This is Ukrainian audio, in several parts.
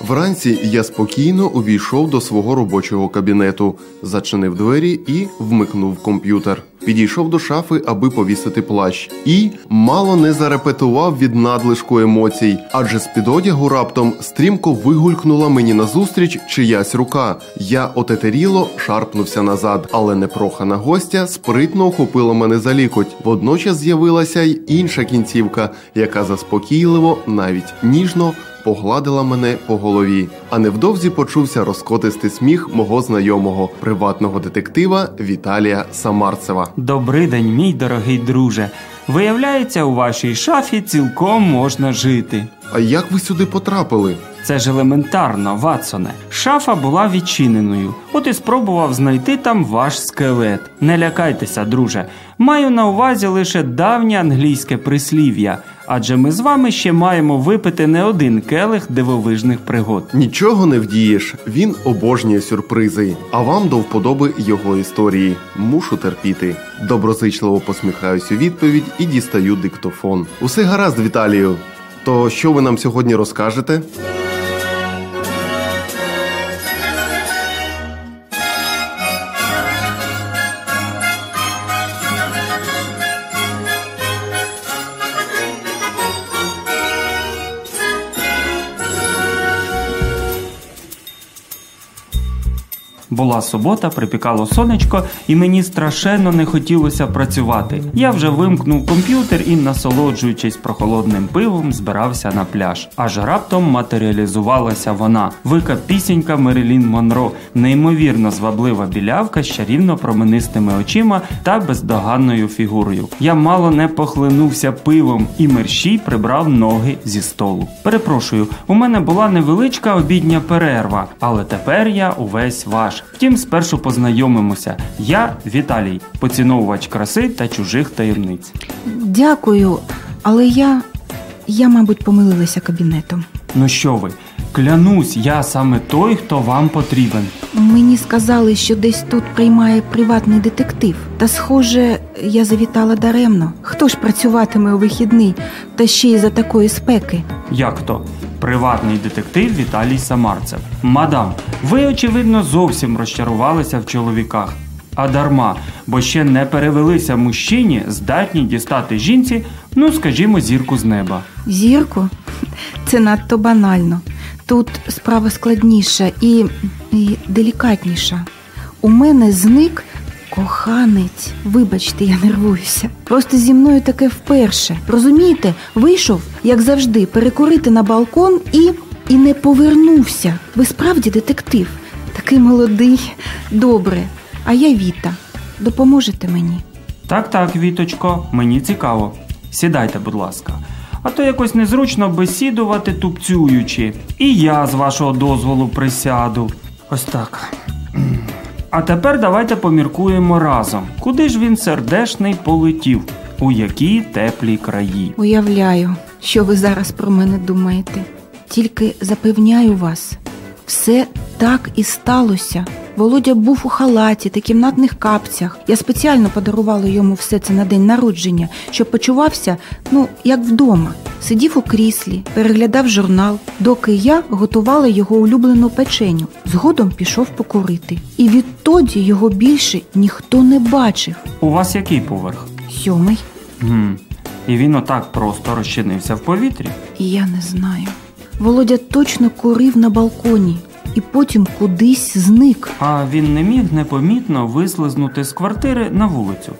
Вранці я спокійно увійшов до свого робочого кабінету, зачинив двері і вмикнув комп'ютер. Підійшов до шафи, аби повісити плащ, і мало не зарепетував від надлишку емоцій, адже з під одягу раптом стрімко вигулькнула мені назустріч чиясь рука. Я отетеріло шарпнувся назад, але непрохана гостя спритно охопила мене за лікоть. Водночас з'явилася й інша кінцівка, яка заспокійливо, навіть ніжно погладила мене по голові. А невдовзі почувся розкотистий сміх мого знайомого приватного детектива Віталія Самарцева. Добрий день, мій дорогий друже. Виявляється, у вашій шафі цілком можна жити. А як ви сюди потрапили? Це ж елементарно, Ватсоне. Шафа була відчиненою, от і спробував знайти там ваш скелет. Не лякайтеся, друже. Маю на увазі лише давнє англійське прислів'я, адже ми з вами ще маємо випити не один келих дивовижних пригод. Нічого не вдієш. Він обожнює сюрпризи. А вам до вподоби його історії. Мушу терпіти. Доброзичливо посміхаюсь у відповідь і дістаю диктофон. Усе гаразд, Віталію. То що ви нам сьогодні розкажете? Була субота, припікало сонечко, і мені страшенно не хотілося працювати. Я вже вимкнув комп'ютер і, насолоджуючись прохолодним пивом, збирався на пляж. Аж раптом матеріалізувалася вона. Вика пісенька Мерилін Монро, неймовірно зваблива білявка з чарівно променистими очима та бездоганною фігурою. Я мало не похлинувся пивом, і мерщій прибрав ноги зі столу. Перепрошую, у мене була невеличка обідня перерва, але тепер я увесь ваш. Втім, спершу познайомимося. Я Віталій, поціновувач краси та чужих таємниць. Дякую, але я. я, мабуть, помилилася кабінетом. Ну що ви? Клянусь, я саме той, хто вам потрібен. Мені сказали, що десь тут приймає приватний детектив. Та, схоже, я завітала даремно. Хто ж працюватиме у вихідний, та ще й за такої спеки? Як то? Приватний детектив Віталій Самарцев. Мадам, ви, очевидно, зовсім розчарувалися в чоловіках. А дарма, бо ще не перевелися мужчині, здатні дістати жінці, ну скажімо, зірку з неба. Зірку? Це надто банально. Тут справа складніша і, і делікатніша. У мене зник коханець. Вибачте, я нервуюся. Просто зі мною таке вперше. Розумієте, вийшов, як завжди, перекурити на балкон і. і не повернувся. Ви справді детектив? Такий молодий, добре. А я Віта. Допоможете мені? Так, так, Віточко, мені цікаво. Сідайте, будь ласка. А то якось незручно бесідувати тупцюючи. І я з вашого дозволу присяду. Ось так. А тепер давайте поміркуємо разом, куди ж він сердешний полетів, у які теплі краї. Уявляю, що ви зараз про мене думаєте. Тільки запевняю вас, все так і сталося. Володя був у халаті та кімнатних капцях. Я спеціально подарувала йому все це на день народження, щоб почувався, ну, як вдома. Сидів у кріслі, переглядав журнал, доки я готувала його улюблену печеню. Згодом пішов покурити. І відтоді його більше ніхто не бачив. У вас який поверх? Сьомий, Гм. І він отак просто розчинився в повітрі. і я не знаю. Володя точно курив на балконі і потім кудись зник. А він не міг непомітно вислизнути з квартири на вулицю.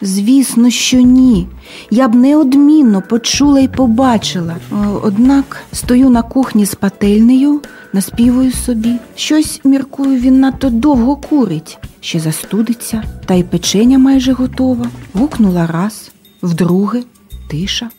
Звісно, що ні. Я б неодмінно почула і побачила. Однак стою на кухні з пательнею, наспівую собі. Щось, міркую, він надто довго курить, ще застудиться, та й печеня майже готова. Гукнула раз, вдруге, тиша.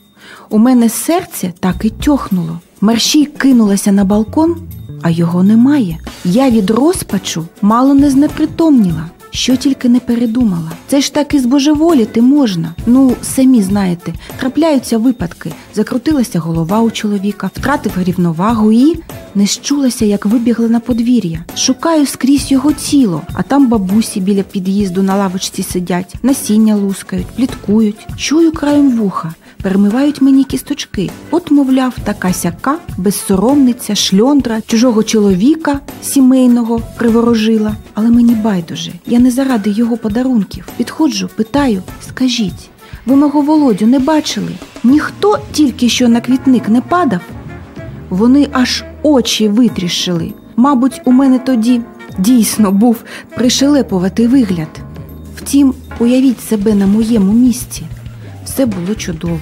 У мене серце так і тьохнуло. Мерщій кинулася на балкон, а його немає. Я від розпачу мало не знепритомніла. Що тільки не передумала. Це ж так і збожеволіти можна. Ну, самі знаєте, трапляються випадки. Закрутилася голова у чоловіка, втратив рівновагу і не щулася, як вибігла на подвір'я. Шукаю скрізь його тіло, а там бабусі біля під'їзду на лавочці сидять, насіння лускають, пліткують. Чую краєм вуха, перемивають мені кісточки. От, мовляв, така сяка безсоромниця, шльондра, чужого чоловіка сімейного приворожила. Але мені байдуже, я не заради його подарунків. Підходжу, питаю, скажіть, ви мого володю не бачили? Ніхто тільки що на квітник не падав? Вони аж очі витріщили. Мабуть, у мене тоді дійсно був пришелепуватий вигляд. Втім, уявіть себе на моєму місці. Все було чудово.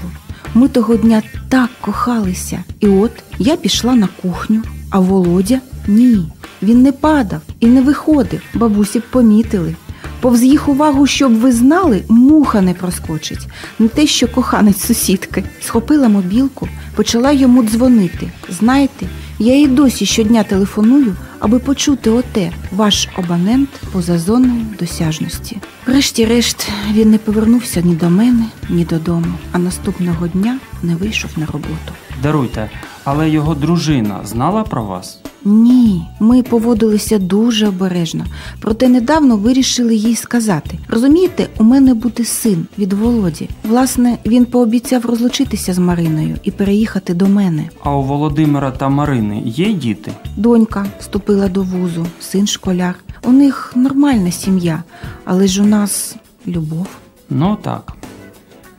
Ми того дня так кохалися. І от я пішла на кухню, а Володя ні. Він не падав і не виходив. Бабусі б помітили. Повз їх увагу, щоб ви знали, муха не проскочить. Не те, що коханець сусідки. Схопила мобілку, почала йому дзвонити. Знаєте, я і досі щодня телефоную, аби почути оте ваш абонент поза зоною досяжності. Врешті-решт він не повернувся ні до мене, ні додому, а наступного дня не вийшов на роботу. Даруйте, але його дружина знала про вас? Ні, ми поводилися дуже обережно, проте недавно вирішили їй сказати: розумієте, у мене буде син від Володі. Власне, він пообіцяв розлучитися з Мариною і переїхати до мене. А у Володимира та Марини є діти? Донька вступила до вузу, син школяр. У них нормальна сім'я, але ж у нас любов. Ну так.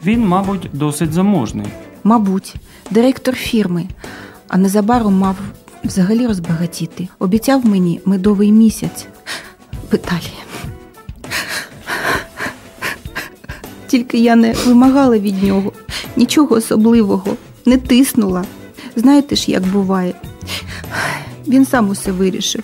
Він, мабуть, досить заможний. Мабуть, директор фірми, а незабаром мав взагалі розбагатіти. Обіцяв мені медовий місяць в Італії. Тільки я не вимагала від нього нічого особливого, не тиснула. Знаєте ж, як буває. Він сам усе вирішив.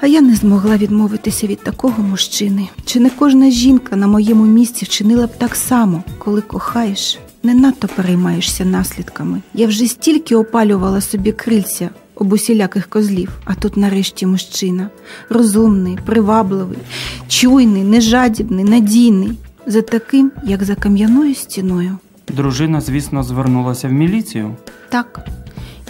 А я не змогла відмовитися від такого мужчини. Чи не кожна жінка на моєму місці вчинила б так само, коли кохаєш, не надто переймаєшся наслідками. Я вже стільки опалювала собі крильця об усіляких козлів, а тут нарешті мужчина розумний, привабливий, чуйний, нежадібний, надійний, за таким, як за кам'яною стіною. Дружина, звісно, звернулася в міліцію. Так,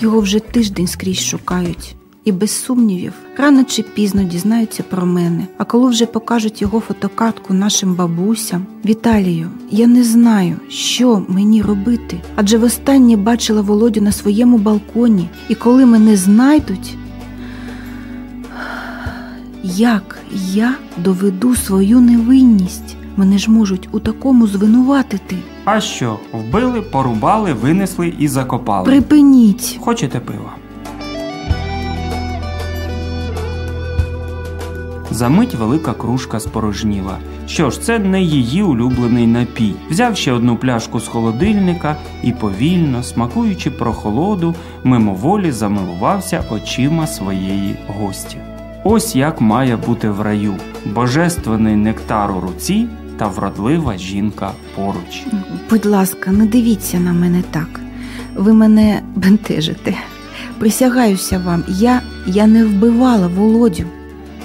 його вже тиждень скрізь шукають. І без сумнівів, рано чи пізно дізнаються про мене. А коли вже покажуть його фотокартку нашим бабусям, Віталію, я не знаю, що мені робити. Адже востаннє бачила Володю на своєму балконі, і коли мене знайдуть, як я доведу свою невинність? Мене ж можуть у такому звинуватити. А що, вбили, порубали, винесли і закопали. Припиніть. Хочете пива? Замить велика кружка спорожніла. Що ж, це не її улюблений напій. Взяв ще одну пляшку з холодильника і повільно, смакуючи прохолоду, мимоволі замилувався очима своєї гості. Ось як має бути в раю: божественний нектар у руці та вродлива жінка поруч. Будь ласка, не дивіться на мене так. Ви мене бентежите. Присягаюся вам, я, я не вбивала Володю.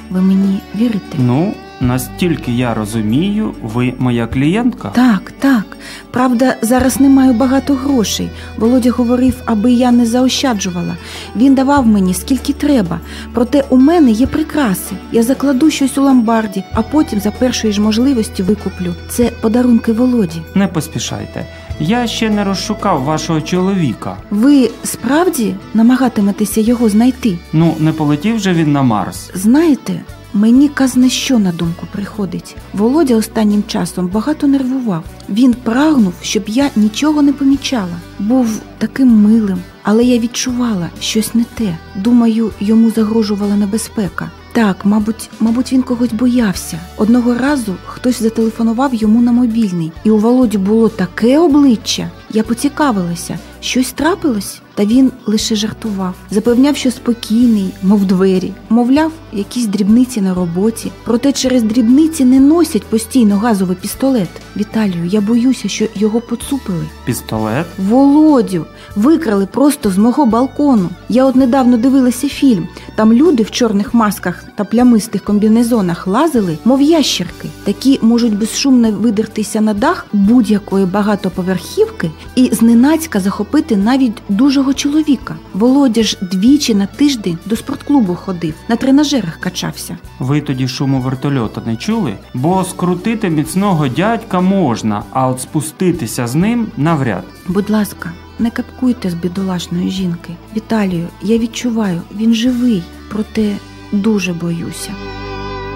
Ви мені вірите? Ну, настільки я розумію, ви моя клієнтка? Так, так. Правда, зараз не маю багато грошей. Володя говорив, аби я не заощаджувала. Він давав мені скільки треба. Проте у мене є прикраси. Я закладу щось у ломбарді, а потім за першої ж можливості викуплю. Це подарунки Володі. Не поспішайте. Я ще не розшукав вашого чоловіка. Ви справді намагатиметеся його знайти? Ну, не полетів же він на Марс. Знаєте, мені казне що на думку приходить. Володя останнім часом багато нервував. Він прагнув, щоб я нічого не помічала. Був таким милим, але я відчувала щось не те. Думаю, йому загрожувала небезпека. Так, мабуть, мабуть, він когось боявся. Одного разу хтось зателефонував йому на мобільний, і у Володі було таке обличчя. Я поцікавилася, щось трапилось, та він лише жартував. Запевняв, що спокійний, мов двері, мовляв, якісь дрібниці на роботі. Проте через дрібниці не носять постійно газовий пістолет. Віталію, я боюся, що його поцупили. Пістолет? Володю викрали просто з мого балкону. Я от недавно дивилася фільм. Там люди в чорних масках та плямистих комбінезонах лазили, мов ящерки. Такі можуть безшумно видертися на дах будь-якої багатоповерхівки і зненацька захопити навіть дужого чоловіка. Володя ж двічі на тиждень до спортклубу ходив, на тренажерах качався. Ви тоді шуму вертольота не чули? Бо скрутити міцного дядька можна, а от спуститися з ним навряд. Будь ласка, не капкуйте з бідолашної жінки. Віталію, я відчуваю, він живий, проте дуже боюся.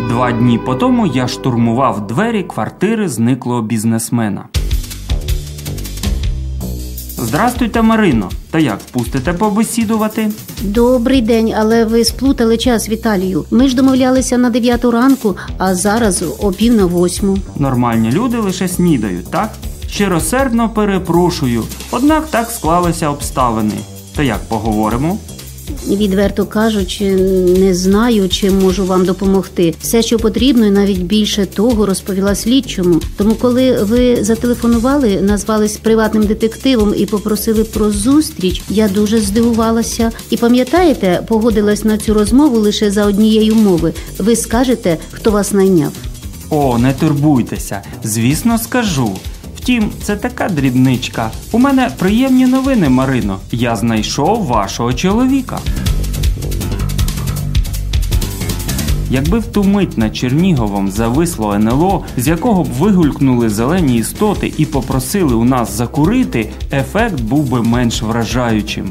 Два дні по тому я штурмував двері квартири зниклого бізнесмена. Здрастуйте, Марино. Та як пустите побесідувати? Добрий день, але ви сплутали час, Віталію. Ми ж домовлялися на 9 ранку, а зараз о пів на восьму. Нормальні люди лише снідають, так? Щиросердно перепрошую, однак так склалися обставини. Та як поговоримо? Відверто кажучи, не знаю, чим можу вам допомогти. Все, що потрібно, і навіть більше того, розповіла слідчому. Тому, коли ви зателефонували, назвались приватним детективом і попросили про зустріч, я дуже здивувалася. І пам'ятаєте, погодилась на цю розмову лише за однієї умови. Ви скажете, хто вас найняв. О, не турбуйтеся, звісно, скажу. Втім, це така дрібничка. У мене приємні новини, Марино. Я знайшов вашого чоловіка. Якби в ту мить над Черніговом зависло НЛО, з якого б вигулькнули зелені істоти і попросили у нас закурити, ефект був би менш вражаючим.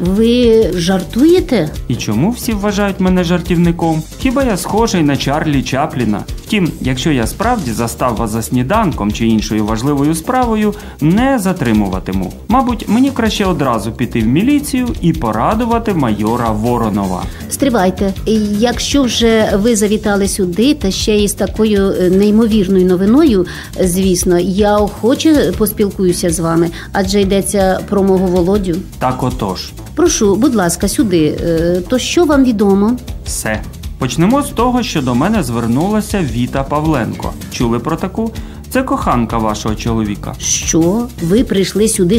Ви жартуєте? І чому всі вважають мене жартівником? Хіба я схожий на Чарлі Чапліна? Втім, якщо я справді застав вас за сніданком чи іншою важливою справою, не затримуватиму. Мабуть, мені краще одразу піти в міліцію і порадувати майора Воронова. Стривайте, якщо вже ви завітали сюди, та ще й з такою е, неймовірною новиною, звісно, я охоче поспілкуюся з вами, адже йдеться про мого володю. Так отож, Прошу, будь ласка, сюди. Е, То що вам відомо? все. Почнемо з того, що до мене звернулася Віта Павленко. Чули про таку? Це коханка вашого чоловіка. Що ви прийшли сюди